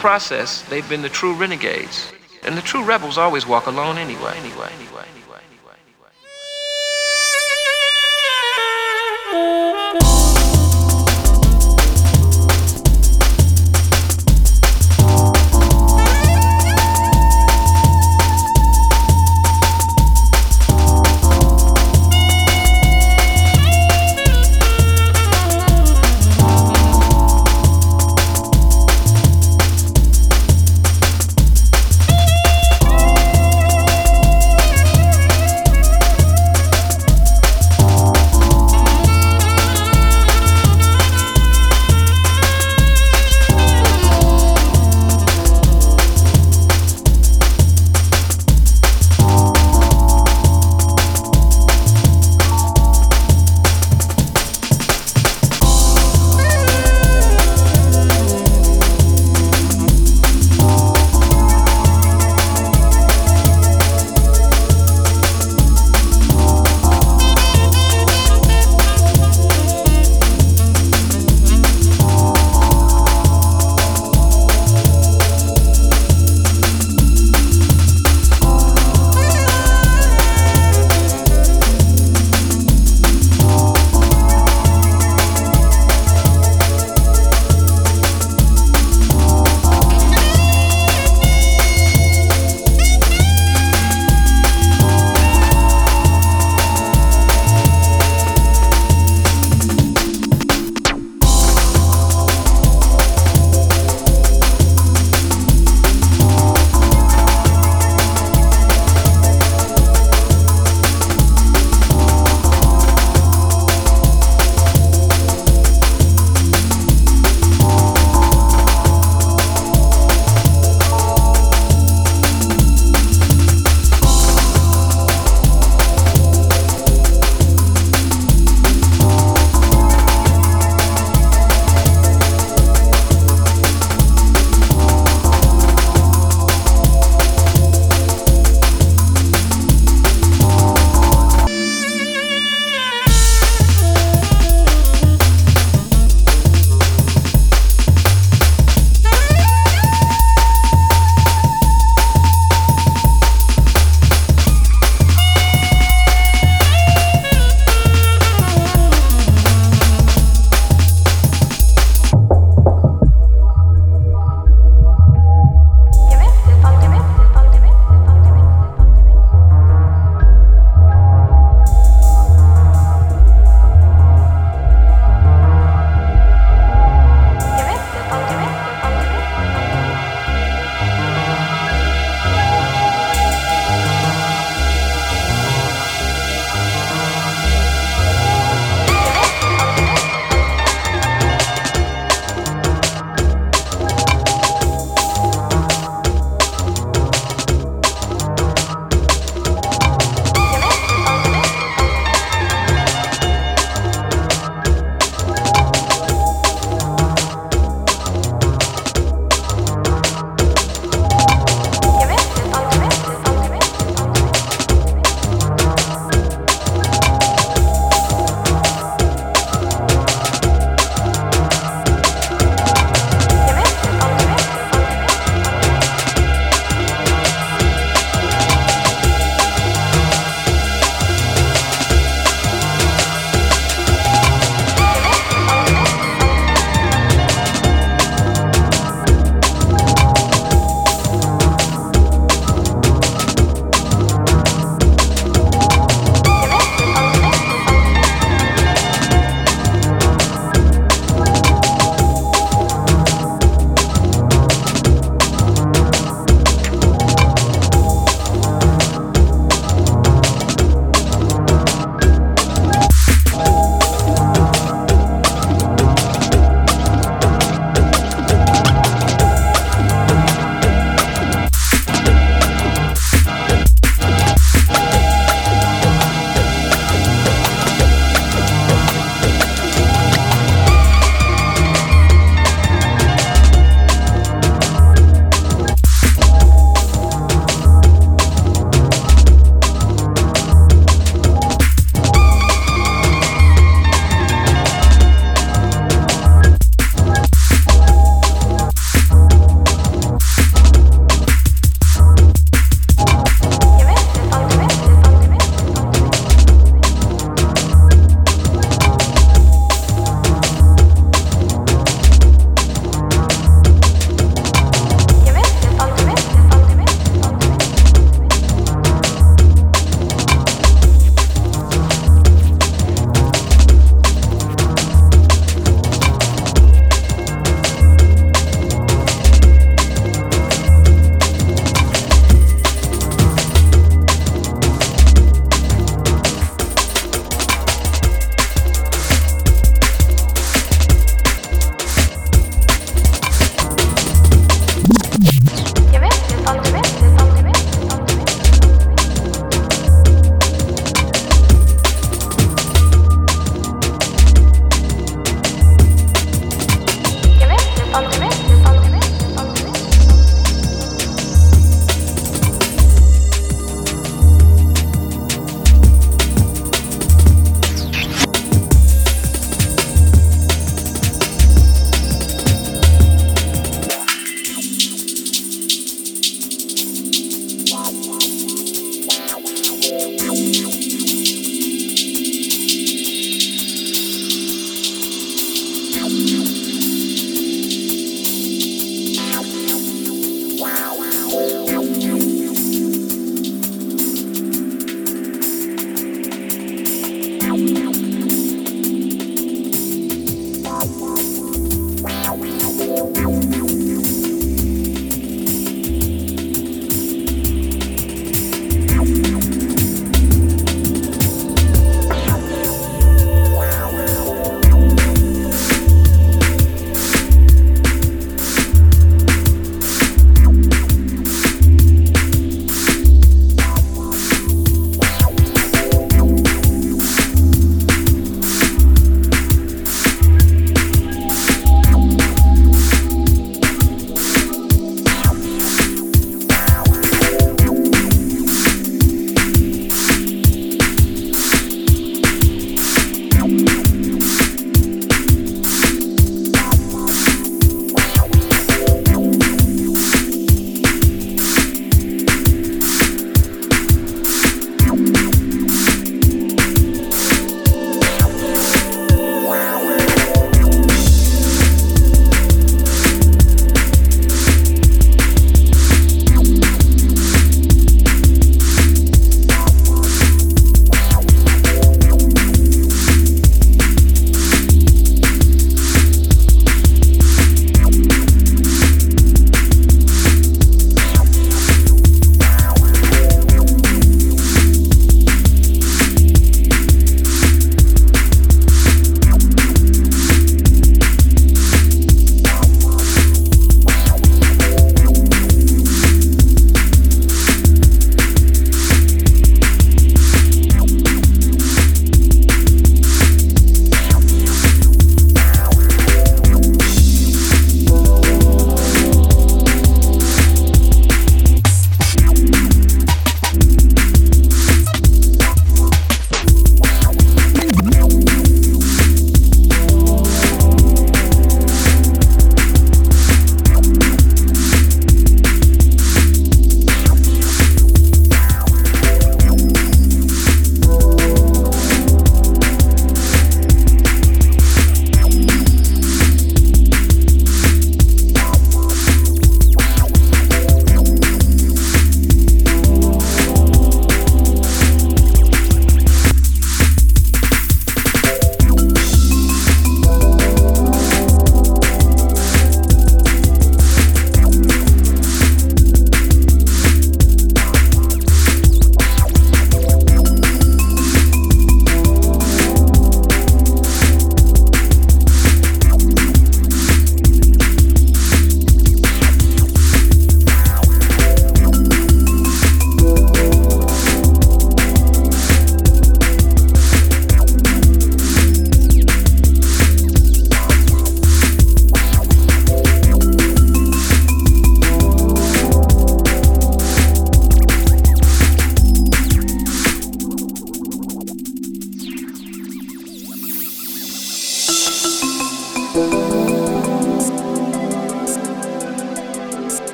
process, they've been the true renegades. And the true rebels always walk alone anyway, anyway, anyway.